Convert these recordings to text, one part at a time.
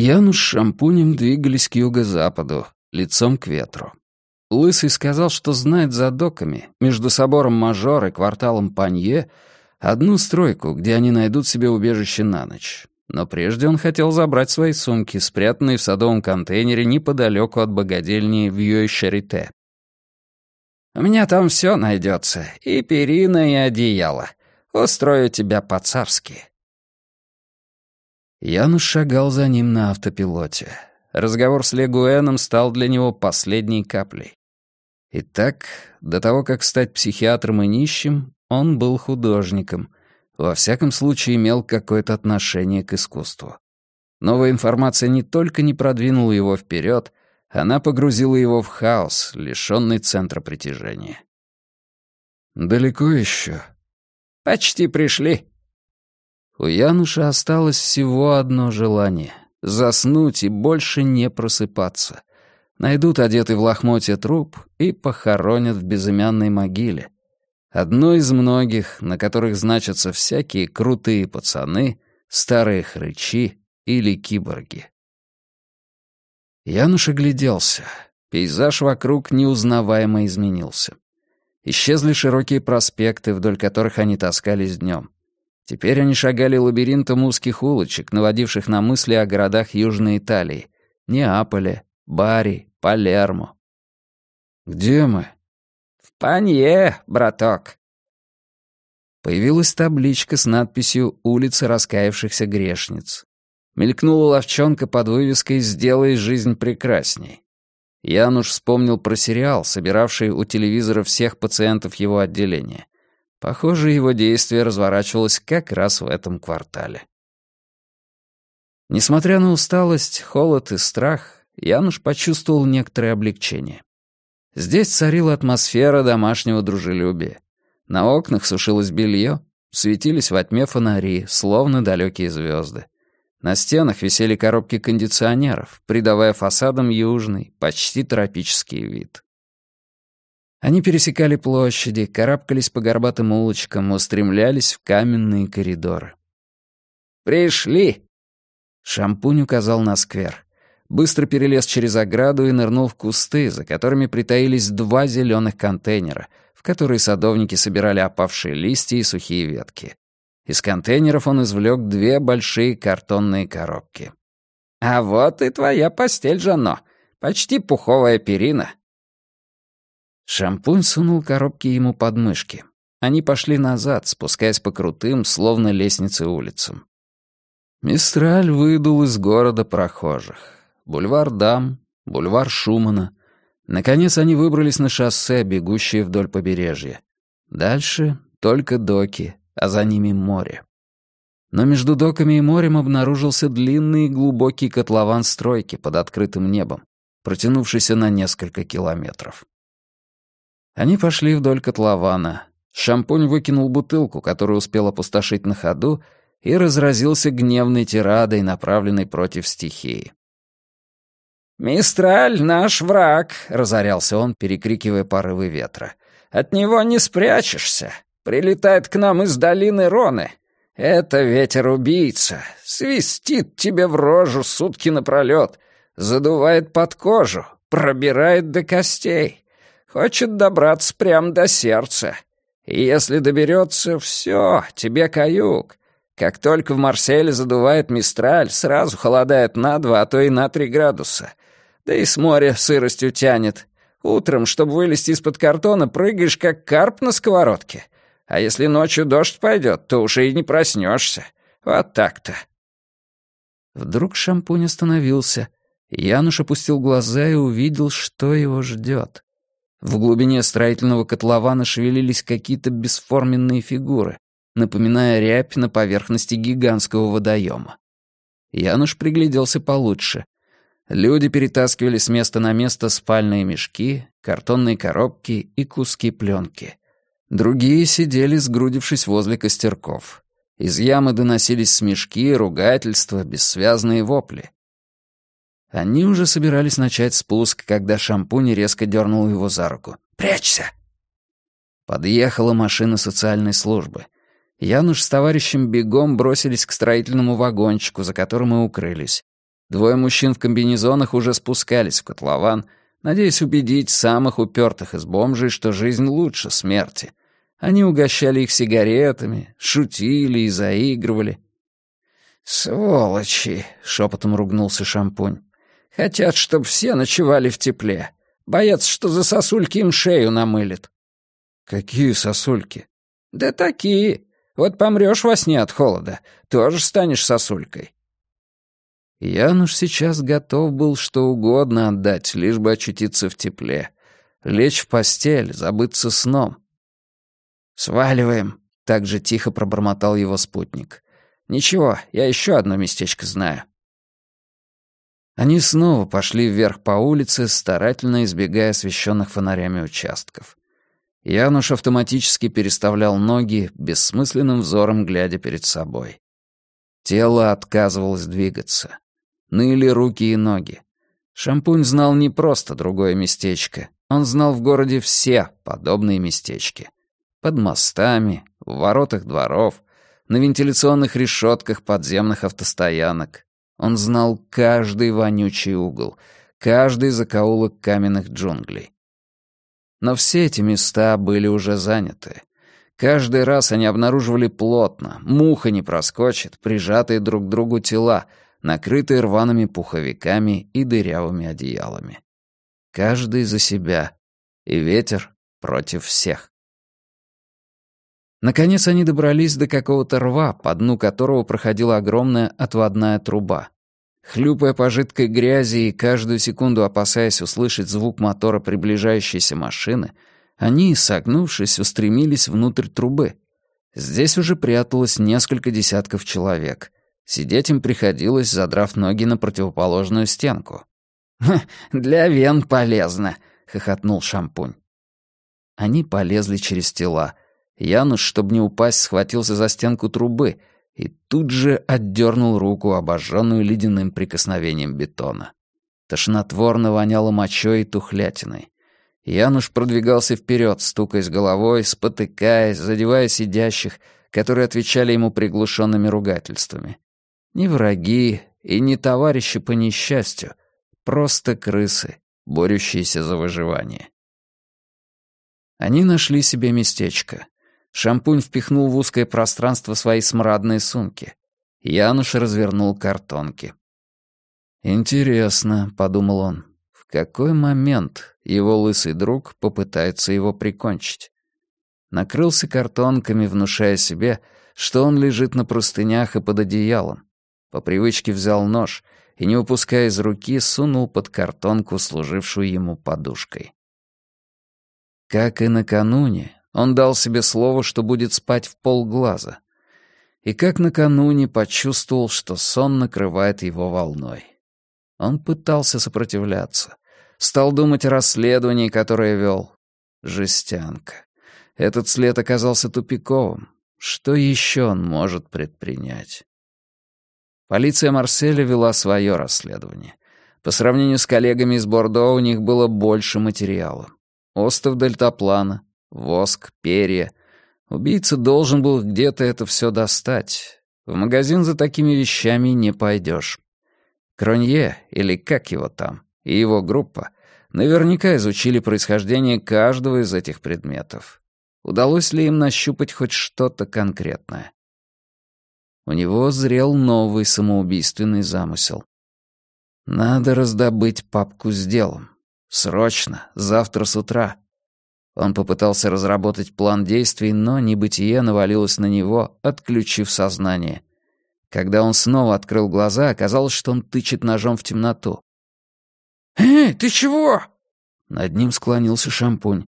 Януш с шампунем двигались к юго-западу, лицом к ветру. Лысый сказал, что знает за доками, между собором Мажор и кварталом Панье, одну стройку, где они найдут себе убежище на ночь. Но прежде он хотел забрать свои сумки, спрятанные в садовом контейнере неподалеку от богадельни в Йой-Шарите. «У меня там все найдется, и перина, и одеяло. Устрою тебя по-царски», Януш шагал за ним на автопилоте. Разговор с Легуэном стал для него последней каплей. Итак, до того, как стать психиатром и нищим, он был художником. Во всяком случае, имел какое-то отношение к искусству. Новая информация не только не продвинула его вперед, она погрузила его в хаос, лишенный центра притяжения. «Далеко еще?» «Почти пришли», у Януша осталось всего одно желание — заснуть и больше не просыпаться. Найдут одетый в лохмотье труп и похоронят в безымянной могиле. Одно из многих, на которых значатся всякие крутые пацаны, старые хрычи или киборги. Януш огляделся. Пейзаж вокруг неузнаваемо изменился. Исчезли широкие проспекты, вдоль которых они таскались днем. Теперь они шагали лабиринтом узких улочек, наводивших на мысли о городах Южной Италии. Неаполе, Бари, Палермо. «Где мы?» «В Панье, браток». Появилась табличка с надписью «Улица раскаявшихся грешниц». Мелькнула ловчонка под вывеской «Сделай жизнь прекрасней». Януш вспомнил про сериал, собиравший у телевизора всех пациентов его отделения. Похоже, его действие разворачивалось как раз в этом квартале. Несмотря на усталость, холод и страх, Януш почувствовал некоторое облегчение. Здесь царила атмосфера домашнего дружелюбия. На окнах сушилось белье, светились во тьме фонари, словно далекие звезды. На стенах висели коробки кондиционеров, придавая фасадам южный, почти тропический вид. Они пересекали площади, карабкались по горбатым улочкам, устремлялись в каменные коридоры. «Пришли!» Шампунь указал на сквер. Быстро перелез через ограду и нырнул в кусты, за которыми притаились два зеленых контейнера, в которые садовники собирали опавшие листья и сухие ветки. Из контейнеров он извлек две большие картонные коробки. «А вот и твоя постель, Жанно. Почти пуховая перина. Шампунь сунул коробки ему под мышки. Они пошли назад, спускаясь по крутым, словно лестнице улицам. Мистраль выдул из города прохожих. Бульвар Дам, бульвар Шумана. Наконец они выбрались на шоссе, бегущее вдоль побережья. Дальше только доки, а за ними море. Но между доками и морем обнаружился длинный и глубокий котлован стройки под открытым небом, протянувшийся на несколько километров. Они пошли вдоль котлована. Шампунь выкинул бутылку, которую успел опустошить на ходу, и разразился гневной тирадой, направленной против стихии. «Мистраль — наш враг», — разорялся он, перекрикивая порывы ветра. «От него не спрячешься. Прилетает к нам из долины Роны. Это ветер-убийца. Свистит тебе в рожу сутки напролет. Задувает под кожу, пробирает до костей. Хочет добраться прямо до сердца. И если доберется, все, тебе каюк. Как только в Марселе задувает мистраль, сразу холодает на два, а то и на три градуса. Да и с моря сыростью тянет. Утром, чтобы вылезти из-под картона, прыгаешь, как карп на сковородке. А если ночью дождь пойдет, то уже и не проснешься. Вот так-то. Вдруг шампунь остановился. Януш опустил глаза и увидел, что его ждет. В глубине строительного котлована шевелились какие-то бесформенные фигуры, напоминая рябь на поверхности гигантского водоема. Януш пригляделся получше. Люди перетаскивали с места на место спальные мешки, картонные коробки и куски пленки. Другие сидели, сгрудившись возле костерков. Из ямы доносились смешки, ругательства, бессвязные вопли. Они уже собирались начать спуск, когда шампунь резко дернул его за руку. «Прячься!» Подъехала машина социальной службы. Януш с товарищем бегом бросились к строительному вагончику, за которым и укрылись. Двое мужчин в комбинезонах уже спускались в котлован, надеясь убедить самых упертых из бомжей, что жизнь лучше смерти. Они угощали их сигаретами, шутили и заигрывали. «Сволочи!» — шепотом ругнулся Шампунь. «Хотят, чтобы все ночевали в тепле. Боятся, что за сосульки им шею намылит». «Какие сосульки?» «Да такие. Вот помрёшь во сне от холода, тоже станешь сосулькой». Януш сейчас готов был что угодно отдать, лишь бы очутиться в тепле. Лечь в постель, забыться сном. «Сваливаем», — так же тихо пробормотал его спутник. «Ничего, я еще одно местечко знаю». Они снова пошли вверх по улице, старательно избегая освещенных фонарями участков. Януш автоматически переставлял ноги, бессмысленным взором глядя перед собой. Тело отказывалось двигаться. Ныли руки и ноги. Шампунь знал не просто другое местечко. Он знал в городе все подобные местечки. Под мостами, в воротах дворов, на вентиляционных решетках подземных автостоянок. Он знал каждый вонючий угол, каждый закоулок каменных джунглей. Но все эти места были уже заняты. Каждый раз они обнаруживали плотно, муха не проскочит, прижатые друг к другу тела, накрытые рваными пуховиками и дырявыми одеялами. Каждый за себя, и ветер против всех. Наконец они добрались до какого-то рва, по дну которого проходила огромная отводная труба. Хлюпая по жидкой грязи и каждую секунду опасаясь услышать звук мотора приближающейся машины, они, согнувшись, устремились внутрь трубы. Здесь уже пряталось несколько десятков человек. Сидеть им приходилось, задрав ноги на противоположную стенку. «Для вен полезно», — хохотнул Шампунь. Они полезли через тела — Януш, чтобы не упасть, схватился за стенку трубы и тут же отдернул руку, обожженную ледяным прикосновением бетона. Тошнотворно воняло мочой и тухлятиной. Януш продвигался вперед, стукаясь головой, спотыкаясь, задевая сидящих, которые отвечали ему приглушенными ругательствами. Не враги и не товарищи по несчастью, просто крысы, борющиеся за выживание. Они нашли себе местечко. Шампунь впихнул в узкое пространство свои смрадные сумки. Януш развернул картонки. «Интересно», — подумал он, — «в какой момент его лысый друг попытается его прикончить?» Накрылся картонками, внушая себе, что он лежит на простынях и под одеялом. По привычке взял нож и, не упуская из руки, сунул под картонку, служившую ему подушкой. Как и накануне, он дал себе слово, что будет спать в полглаза. И как накануне почувствовал, что сон накрывает его волной. Он пытался сопротивляться. Стал думать о расследовании, которое вел. Жестянка. Этот след оказался тупиковым. Что еще он может предпринять? Полиция Марселя вела свое расследование. По сравнению с коллегами из Бордо у них было больше материала. Остов дельтаплана, Воск, перья. Убийца должен был где-то это все достать. В магазин за такими вещами не пойдешь. Кронье, или как его там, и его группа наверняка изучили происхождение каждого из этих предметов. Удалось ли им нащупать хоть что-то конкретное? У него зрел новый самоубийственный замысел. Надо раздобыть папку с делом. Срочно, завтра с утра. Он попытался разработать план действий, но небытие навалилось на него, отключив сознание. Когда он снова открыл глаза, оказалось, что он тычет ножом в темноту. «Эй, ты чего?» Над ним склонился шампунь.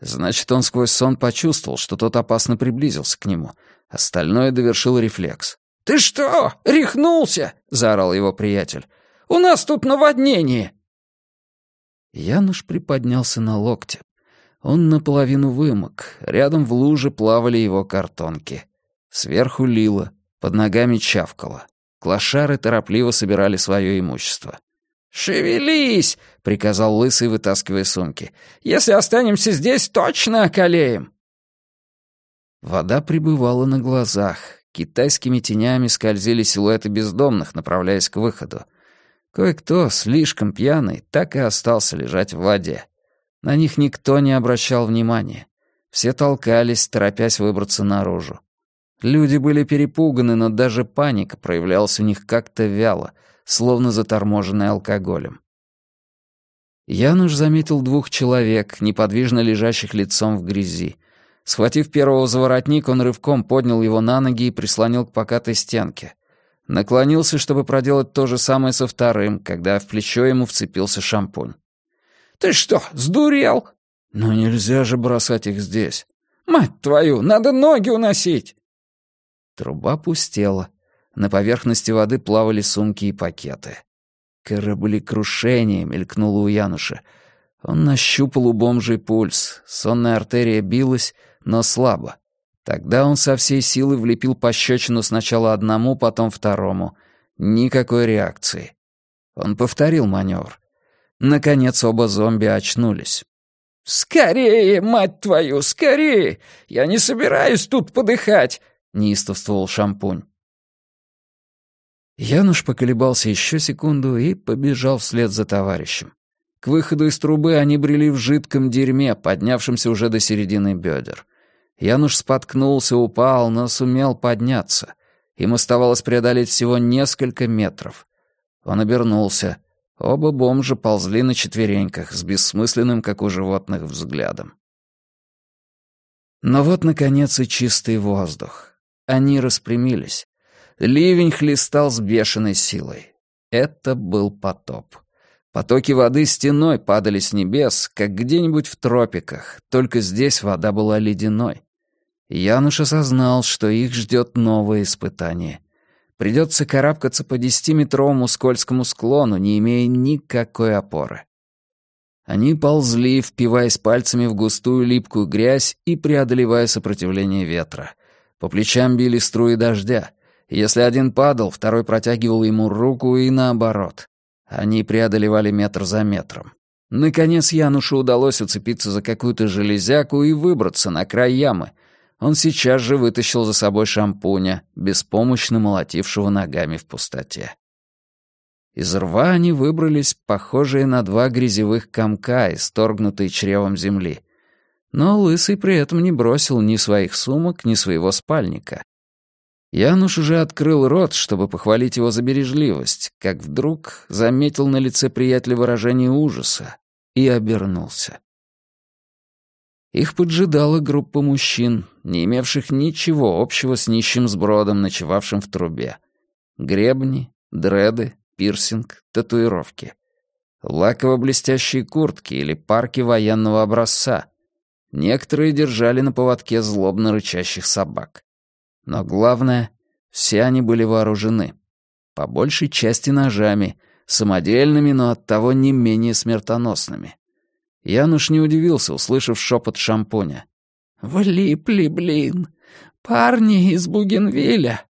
Значит, он сквозь сон почувствовал, что тот опасно приблизился к нему. Остальное довершил рефлекс. «Ты что, рехнулся?» — заорал его приятель. «У нас тут наводнение!» Януш приподнялся на локте. Он наполовину вымок, рядом в луже плавали его картонки. Сверху лило, под ногами чавкало. Клошары торопливо собирали свое имущество. «Шевелись!» — приказал Лысый, вытаскивая сумки. «Если останемся здесь, точно околеем!» Вода прибывала на глазах. Китайскими тенями скользили силуэты бездомных, направляясь к выходу. Кое-кто, слишком пьяный, так и остался лежать в воде. На них никто не обращал внимания. Все толкались, торопясь выбраться наружу. Люди были перепуганы, но даже паника проявлялась у них как-то вяло, словно заторможенная алкоголем. Януш заметил двух человек, неподвижно лежащих лицом в грязи. Схватив первого за воротник, он рывком поднял его на ноги и прислонил к покатой стенке. Наклонился, чтобы проделать то же самое со вторым, когда в плечо ему вцепился шампунь. «Ты что, сдурел?» «Ну нельзя же бросать их здесь». «Мать твою, надо ноги уносить!» Труба пустела. На поверхности воды плавали сумки и пакеты. «Кораблекрушение!» — мелькнуло у Януша. Он нащупал у бомжей пульс. Сонная артерия билась, но слабо. Тогда он со всей силы влепил пощечину сначала одному, потом второму. Никакой реакции. Он повторил маневр. Наконец оба зомби очнулись. «Скорее, мать твою, скорее! Я не собираюсь тут подыхать!» — неистовствовал шампунь. Януш поколебался еще секунду и побежал вслед за товарищем. К выходу из трубы они брели в жидком дерьме, поднявшемся уже до середины бедер. Януш споткнулся, упал, но сумел подняться. Им оставалось преодолеть всего несколько метров. Он обернулся. Оба бомжа ползли на четвереньках, с бессмысленным, как у животных, взглядом. Но вот, наконец, и чистый воздух. Они распрямились. Ливень хлестал с бешеной силой. Это был потоп. Потоки воды стеной падали с небес, как где-нибудь в тропиках, только здесь вода была ледяной. Януш осознал, что их ждет новое испытание. Придется карабкаться по десятиметровому скользкому склону, не имея никакой опоры. Они ползли, впиваясь пальцами в густую липкую грязь и преодолевая сопротивление ветра. По плечам били струи дождя. Если один падал, второй протягивал ему руку и наоборот. Они преодолевали метр за метром. Наконец Янушу удалось уцепиться за какую-то железяку и выбраться на край ямы. Он сейчас же вытащил за собой шампуня, беспомощно молотившего ногами в пустоте. Из рва они выбрались, похожие на два грязевых комка, исторгнутые чревом земли. Но Лысый при этом не бросил ни своих сумок, ни своего спальника. Януш уже открыл рот, чтобы похвалить его за бережливость, как вдруг заметил на лице приятеля выражение ужаса и обернулся. Их поджидала группа мужчин, не имевших ничего общего с нищим сбродом, ночевавшим в трубе. Гребни, дреды, пирсинг, татуировки. Лаково-блестящие куртки или парки военного образца. Некоторые держали на поводке злобно рычащих собак. Но главное, все они были вооружены. По большей части ножами, самодельными, но оттого не менее смертоносными. Януш не удивился, услышав шепот шампуня. «Влипли, блин! Парни из Бугенвилля!